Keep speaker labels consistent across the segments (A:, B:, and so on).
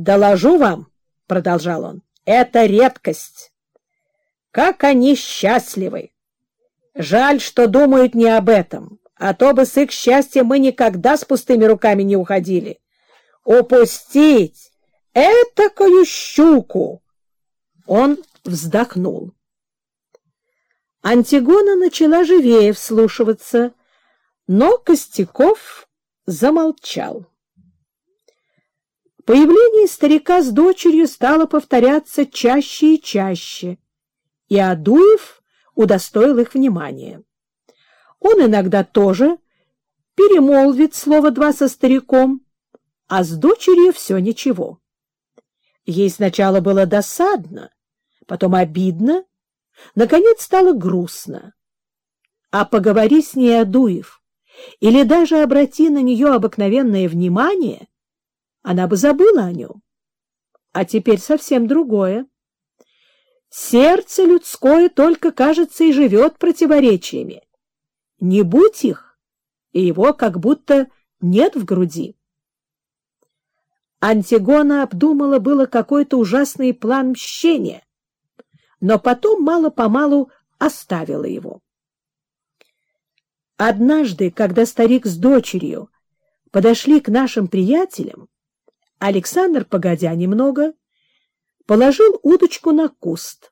A: Доложу вам, — продолжал он, — это редкость. Как они счастливы! Жаль, что думают не об этом, а то бы с их счастьем мы никогда с пустыми руками не уходили. Упустить этакую щуку! Он вздохнул. Антигона начала живее вслушиваться, но Костяков замолчал. Появление старика с дочерью стало повторяться чаще и чаще, и Адуев удостоил их внимания. Он иногда тоже перемолвит слово два со стариком, а с дочерью все ничего. Ей сначала было досадно, потом обидно, наконец стало грустно. А поговори с ней Адуев или даже обрати на нее обыкновенное внимание, она бы забыла о нем. А теперь совсем другое. Сердце людское только, кажется, и живет противоречиями. Не будь их, и его как будто нет в груди. Антигона обдумала было какой-то ужасный план мщения, но потом мало-помалу оставила его. Однажды, когда старик с дочерью подошли к нашим приятелям, Александр, погодя немного, положил удочку на куст,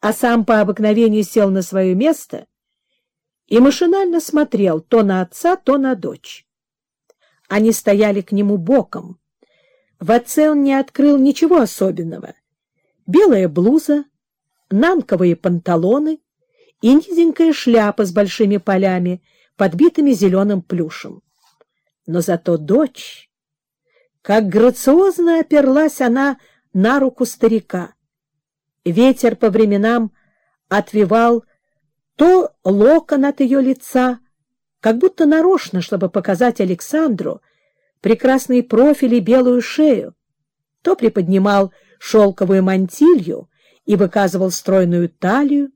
A: а сам по обыкновению сел на свое место и машинально смотрел то на отца, то на дочь. Они стояли к нему боком. В отце он не открыл ничего особенного. Белая блуза, нанковые панталоны и низенькая шляпа с большими полями, подбитыми зеленым плюшем. Но зато дочь... Как грациозно оперлась она на руку старика. Ветер по временам отвивал то локон от ее лица, как будто нарочно, чтобы показать Александру прекрасный профиль и белую шею, то приподнимал шелковую мантилью и выказывал стройную талию,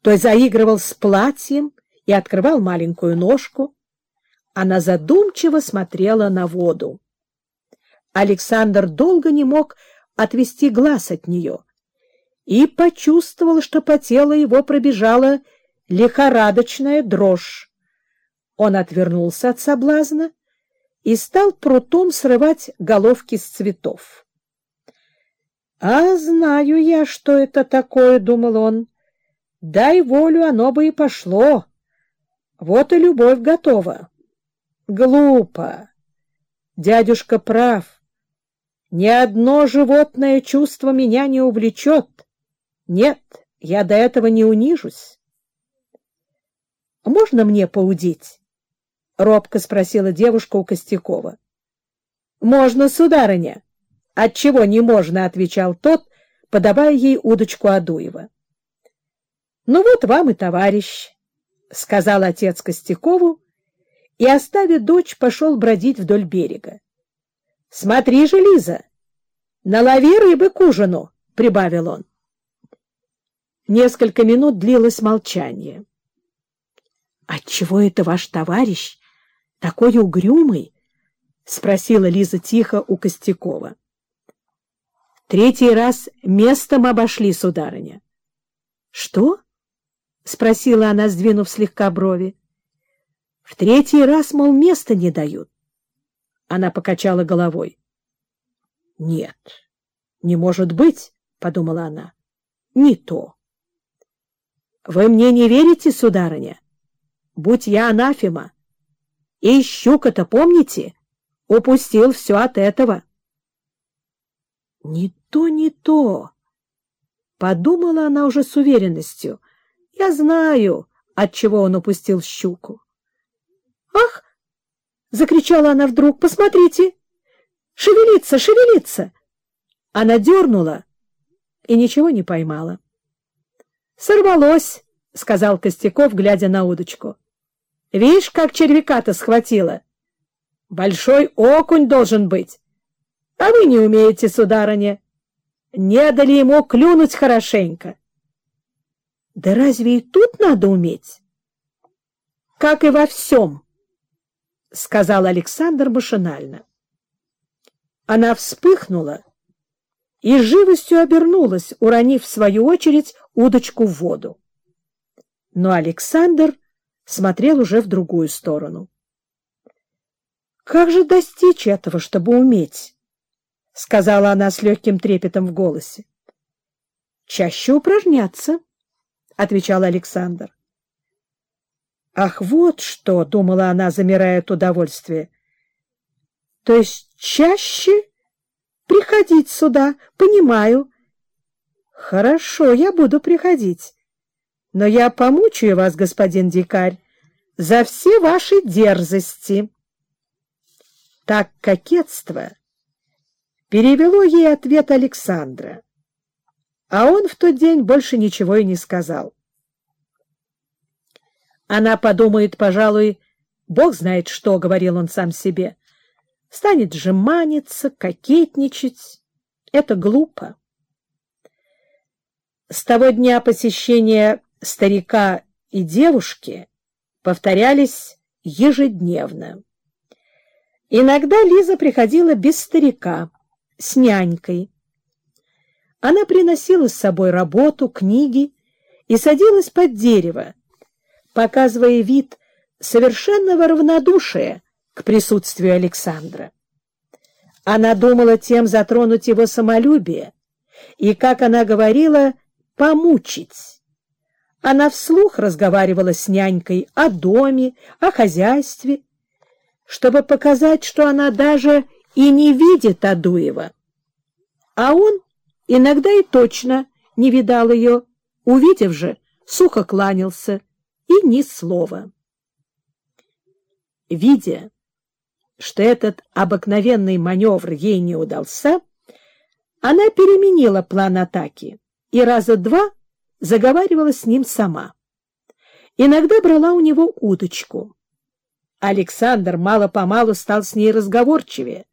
A: то заигрывал с платьем и открывал маленькую ножку. Она задумчиво смотрела на воду. Александр долго не мог отвести глаз от нее и почувствовал, что по телу его пробежала лихорадочная дрожь. Он отвернулся от соблазна и стал прутом срывать головки с цветов. «А знаю я, что это такое», — думал он. «Дай волю, оно бы и пошло. Вот и любовь готова». «Глупо. Дядюшка прав. Ни одно животное чувство меня не увлечет. Нет, я до этого не унижусь». «Можно мне поудить?» — робко спросила девушка у Костякова. — Можно, сударыня. — Отчего не можно? — отвечал тот, подавая ей удочку Адуева. — Ну вот вам и товарищ, — сказал отец Костякову, и, оставив дочь, пошел бродить вдоль берега. — Смотри же, Лиза, налови рыбы к ужину, — прибавил он. Несколько минут длилось молчание. — Отчего это ваш товарищ такой угрюмый? — спросила Лиза тихо у Костякова. — Третий раз местом обошли, сударыня. — Что? — спросила она, сдвинув слегка брови. — В третий раз, мол, места не дают. Она покачала головой. — Нет, не может быть, — подумала она. — Не то. — Вы мне не верите, сударыня? Будь я анафема, и щука-то, помните, упустил все от этого. — Не то, не то, — подумала она уже с уверенностью. — Я знаю, от чего он упустил щуку. — Ах! — закричала она вдруг. — Посмотрите! Шевелится, шевелится! Она дернула и ничего не поймала. — Сорвалось, — сказал Костяков, глядя на удочку. Видишь, как червяка-то схватила? Большой окунь должен быть. А вы не умеете, сударыня. Не дали ему клюнуть хорошенько. Да разве и тут надо уметь? Как и во всем, — сказал Александр машинально. Она вспыхнула и живостью обернулась, уронив в свою очередь удочку в воду. Но Александр смотрел уже в другую сторону. «Как же достичь этого, чтобы уметь?» — сказала она с легким трепетом в голосе. «Чаще упражняться», — отвечал Александр. «Ах, вот что!» — думала она, замирая от удовольствия. «То есть чаще приходить сюда, понимаю». «Хорошо, я буду приходить. Но я помучаю вас, господин дикарь, за все ваши дерзости». Так кокетство перевело ей ответ Александра, а он в тот день больше ничего и не сказал. Она подумает, пожалуй, бог знает что, — говорил он сам себе, — станет жеманиться, кокетничать. Это глупо. С того дня посещения старика и девушки повторялись ежедневно. Иногда Лиза приходила без старика, с нянькой. Она приносила с собой работу, книги и садилась под дерево, показывая вид совершенного равнодушия к присутствию Александра. Она думала тем затронуть его самолюбие и, как она говорила, помучить. Она вслух разговаривала с нянькой о доме, о хозяйстве, чтобы показать, что она даже и не видит Адуева. А он иногда и точно не видал ее, увидев же, сухо кланялся, и ни слова. Видя, что этот обыкновенный маневр ей не удался, она переменила план атаки и раза два заговаривала с ним сама. Иногда брала у него удочку. Александр мало-помалу стал с ней разговорчивее,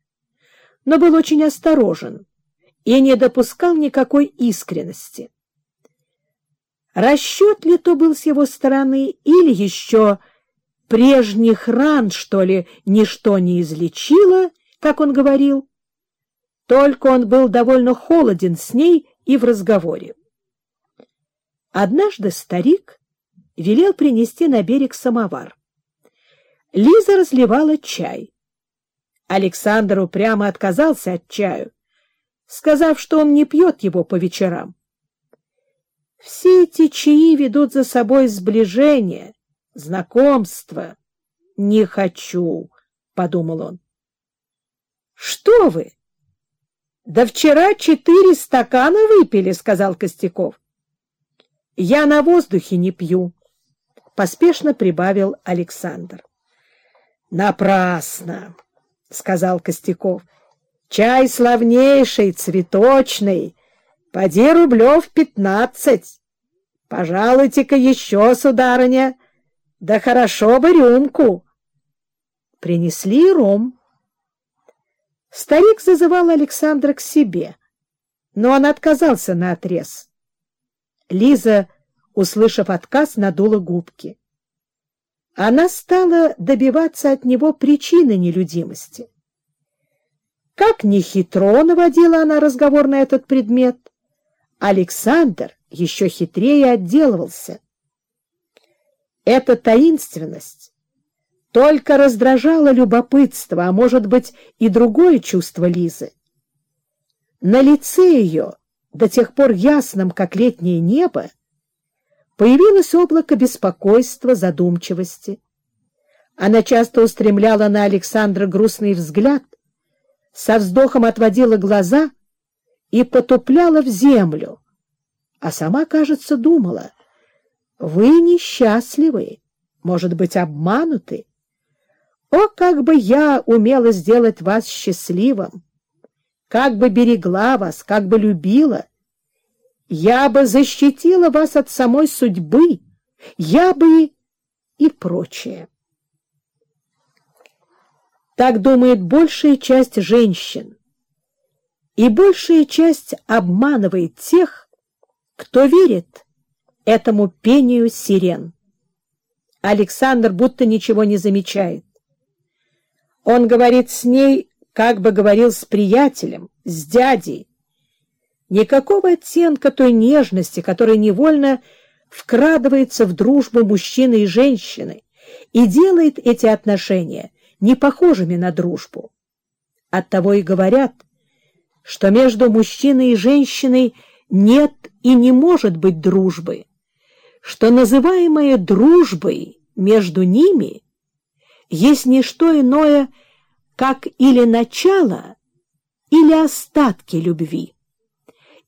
A: но был очень осторожен и не допускал никакой искренности. Расчет ли то был с его стороны, или еще прежних ран, что ли, ничто не излечило, как он говорил, только он был довольно холоден с ней и в разговоре. Однажды старик велел принести на берег самовар. Лиза разливала чай. Александр упрямо отказался от чаю, сказав, что он не пьет его по вечерам. Все эти чаи ведут за собой сближение, знакомство. Не хочу, — подумал он. — Что вы? — Да вчера четыре стакана выпили, — сказал Костяков. — Я на воздухе не пью, — поспешно прибавил Александр. — Напрасно, — сказал Костяков. — Чай славнейший, цветочный. Поди рублев пятнадцать. Пожалуйте-ка еще, сударыня. Да хорошо бы рюмку. Принесли ром. Старик зазывал Александра к себе, но он отказался наотрез. Лиза, услышав отказ, надула губки она стала добиваться от него причины нелюдимости. Как ни хитро наводила она разговор на этот предмет, Александр еще хитрее отделывался. Эта таинственность только раздражала любопытство, а может быть и другое чувство Лизы. На лице ее, до тех пор ясном, как летнее небо, Появилось облако беспокойства, задумчивости. Она часто устремляла на Александра грустный взгляд, со вздохом отводила глаза и потупляла в землю, а сама, кажется, думала, «Вы несчастливы, может быть, обмануты. О, как бы я умела сделать вас счастливым! Как бы берегла вас, как бы любила!» Я бы защитила вас от самой судьбы, я бы и прочее. Так думает большая часть женщин, и большая часть обманывает тех, кто верит этому пению сирен. Александр будто ничего не замечает. Он говорит с ней, как бы говорил с приятелем, с дядей. Никакого оттенка той нежности, которая невольно вкрадывается в дружбу мужчины и женщины и делает эти отношения не похожими на дружбу. Оттого и говорят, что между мужчиной и женщиной нет и не может быть дружбы, что называемое дружбой между ними есть не что иное, как или начало, или остатки любви,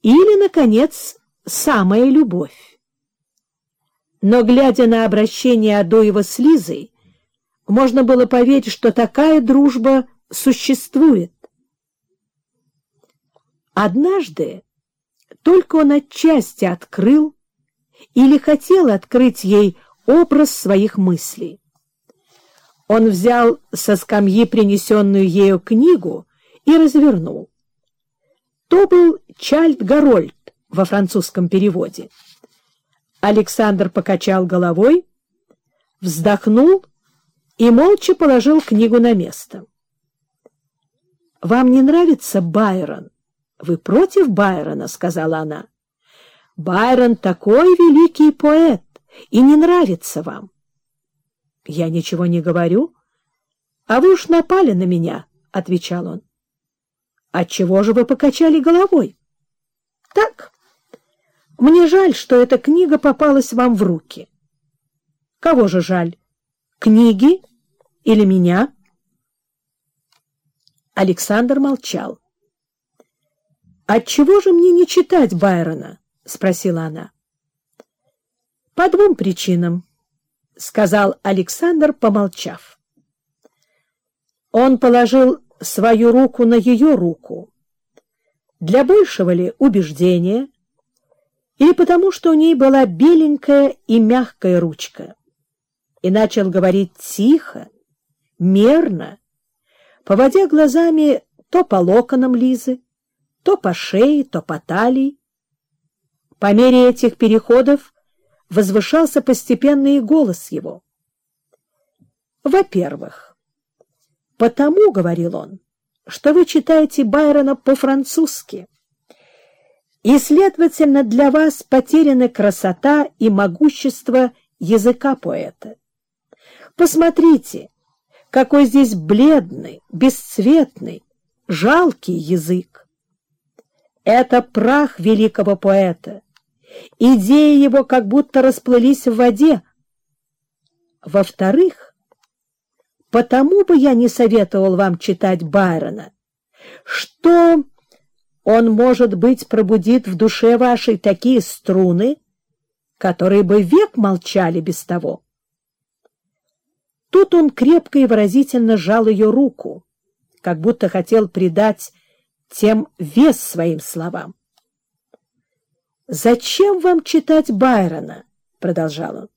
A: или, наконец, самая любовь. Но, глядя на обращение Адоева с Лизой, можно было поверить, что такая дружба существует. Однажды только он отчасти открыл или хотел открыть ей образ своих мыслей. Он взял со скамьи принесенную ею книгу и развернул. То был Чальд Гарольд во французском переводе. Александр покачал головой, вздохнул и молча положил книгу на место. — Вам не нравится Байрон? Вы против Байрона? — сказала она. — Байрон такой великий поэт, и не нравится вам. — Я ничего не говорю. — А вы уж напали на меня, — отвечал он. — Отчего же вы покачали головой? — Так. Мне жаль, что эта книга попалась вам в руки. — Кого же жаль? Книги или меня? Александр молчал. — Отчего же мне не читать Байрона? — спросила она. — По двум причинам. — сказал Александр, помолчав. Он положил свою руку на ее руку. Для большего ли убеждения, или потому, что у ней была беленькая и мягкая ручка, и начал говорить тихо, мерно, поводя глазами то по локонам Лизы, то по шее, то по талии. По мере этих переходов возвышался постепенно и голос его. «Во-первых, потому, — говорил он, — что вы читаете Байрона по-французски, и, следовательно, для вас потеряны красота и могущество языка поэта. Посмотрите, какой здесь бледный, бесцветный, жалкий язык. Это прах великого поэта, Идеи его как будто расплылись в воде. Во-вторых, потому бы я не советовал вам читать Байрона, что он, может быть, пробудит в душе вашей такие струны, которые бы век молчали без того. Тут он крепко и выразительно сжал ее руку, как будто хотел придать тем вес своим словам. «Зачем вам читать Байрона?» — продолжал он.